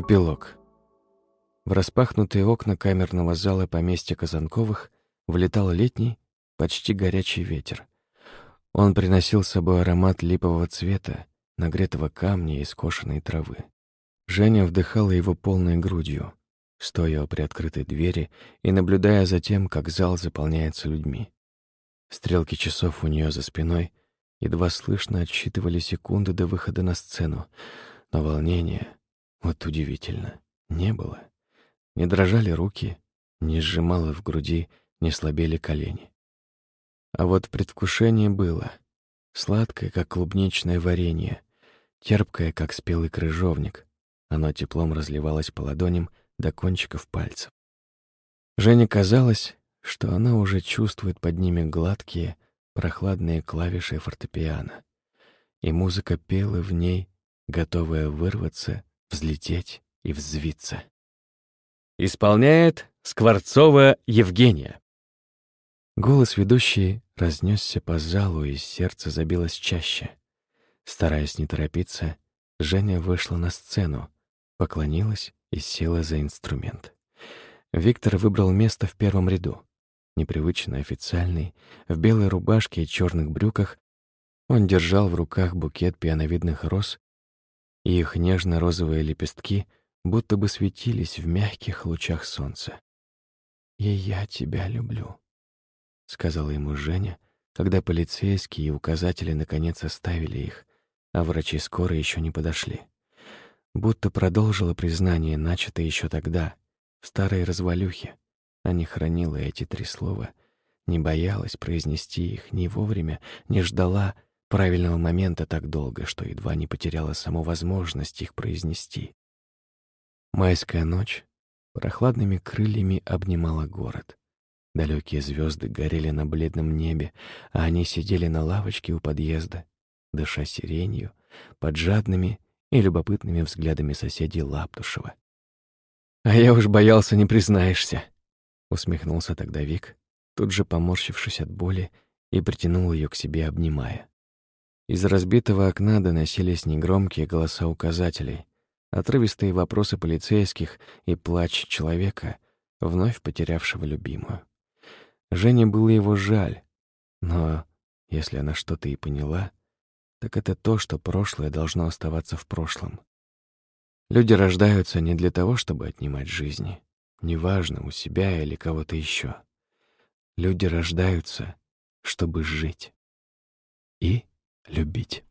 Эпилог. В распахнутые окна камерного зала поместья Казанковых влетал летний, почти горячий ветер. Он приносил с собой аромат липового цвета, нагретого камня и скошенной травы. Женя вдыхала его полной грудью, стоя у приоткрытой двери и наблюдая за тем, как зал заполняется людьми. Стрелки часов у нее за спиной едва слышно отсчитывали секунды до выхода на сцену, но волнения, вот удивительно, не было. Не дрожали руки, не сжимало в груди, не слабели колени. А вот предвкушение было. Сладкое, как клубничное варенье, терпкое, как спелый крыжовник. Оно теплом разливалось по ладоням до кончиков пальцев. Жене казалось, что она уже чувствует под ними гладкие, прохладные клавиши фортепиано. И музыка пела в ней, готовая вырваться, взлететь и взвиться. Исполняет Скворцова Евгения. Голос ведущей разнесся по залу, и сердце забилось чаще. Стараясь не торопиться, Женя вышла на сцену, поклонилась и села за инструмент. Виктор выбрал место в первом ряду. Непривычно официальный, в белой рубашке и черных брюках, он держал в руках букет пиановидных роз, и их нежно-розовые лепестки будто бы светились в мягких лучах солнца. «И я тебя люблю», — сказала ему Женя, когда полицейские и указатели наконец оставили их, а врачи скоро еще не подошли. Будто продолжила признание, начатое еще тогда, в старой развалюхе, а не хранила эти три слова, не боялась произнести их ни вовремя, не ждала правильного момента так долго, что едва не потеряла саму возможность их произнести. Майская ночь прохладными крыльями обнимала город. Далекие звезды горели на бледном небе, а они сидели на лавочке у подъезда, дыша сиренью, под жадными и любопытными взглядами соседей Лаптушева. «А я уж боялся, не признаешься», — усмехнулся тогда Вик, тут же поморщившись от боли, и притянул ее к себе, обнимая. Из разбитого окна доносились негромкие голоса указателей, отрывистые вопросы полицейских и плач человека, вновь потерявшего любимую. Жене было его жаль, но если она что-то и поняла, так это то, что прошлое должно оставаться в прошлом. Люди рождаются не для того, чтобы отнимать жизни, неважно, у себя или кого-то еще. Люди рождаются, чтобы жить и любить.